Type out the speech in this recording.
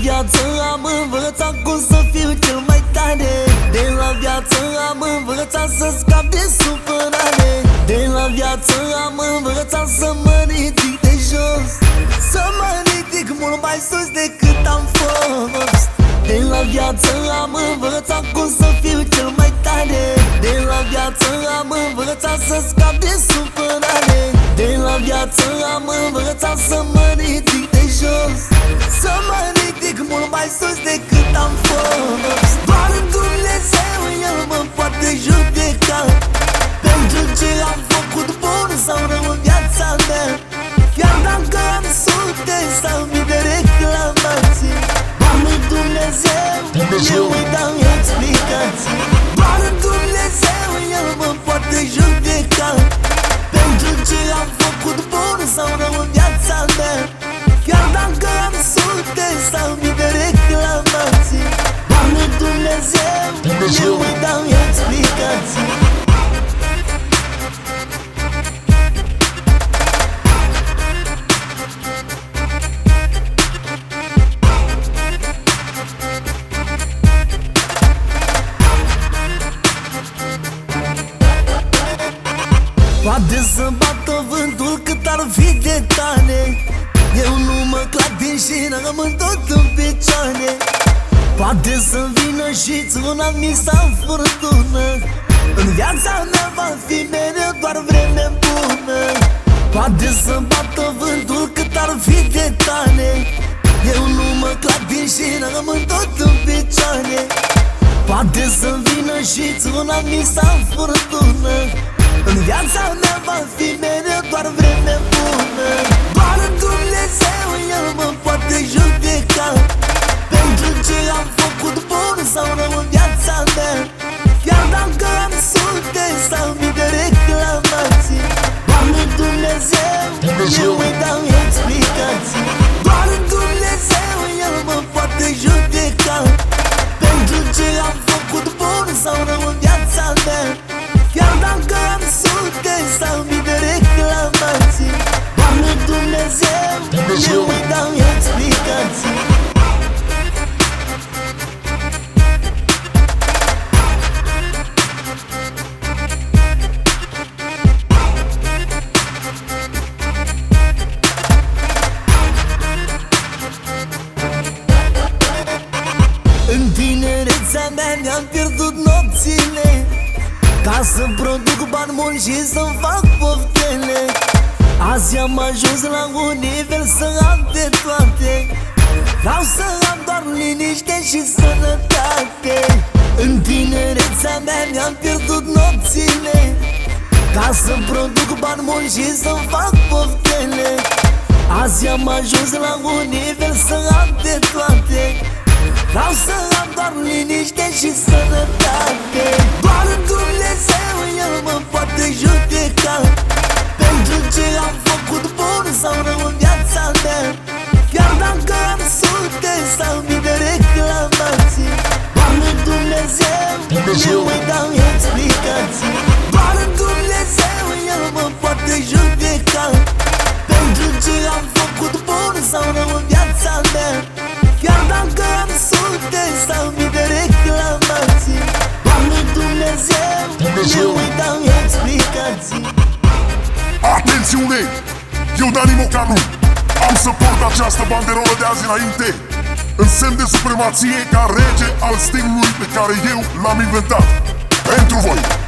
viață am învățat cum să fiu cel mai tare. De la viață am învățat să scap de supărare. De la viață am învățat să mă ridic de jos. Să mă ridic mult mai sus decât am fost. De la viață am învățat cum să fiu cel mai tare. De la viață am învățat să scap de supărare. De la viață am învățat să mă ridic de jos. Să mă ridic mult mai sus decât am fost Doar Dumnezeu El mă poate judeca Pentru ce am făcut bun sau rău în viața mea Chiar dacă am sute sau mii de reclamații Doar Dumnezeu, Dumnezeu. Poate să bată vântul cât ar fi de tare Eu nu mă clatin și rămân tot în picioare. Poate să vină și tsunami sau furtună. În viața mea va fi mereu doar vreme bună. Poate să bată vântul cât ar fi de tare Eu nu mă clatin și rămân tot în picioare. Poate să vină și tsunami sau furtună În viața mea va fi mereu doar vreme bună Dumnezeu, Dumnezeu. eu îi dau explicații În tinerețea mea mi-am pierdut nopțile Ca să produc bani mulți și să-mi fac poftele Azi am ajuns la un nivel să am de toate. Vreau să am doar liniște și sănătate. În tinerețea mea mi-am pierdut nopțile. Ca să produc bani mulți și să-mi fac poftele. Azi am ajuns la un nivel să am de toate. Vreau să am doar liniște și sănătate. Doar Dumnezeu Dumnezeu, Dumnezeu. eu îi dau explicații Doar Dumnezeu El mă poate judeca Pentru ce am făcut bun sau rău în viața mea Chiar dacă am sute sau mii de reclamații Doamne Dumnezeu, Dumnezeu. eu îi dau explicații Atențiune! Eu, Dani Mocanu, am să port această banderolă de azi înainte În semn de supremație ca rege al stilului pe care eu l-am inventat Pentru voi!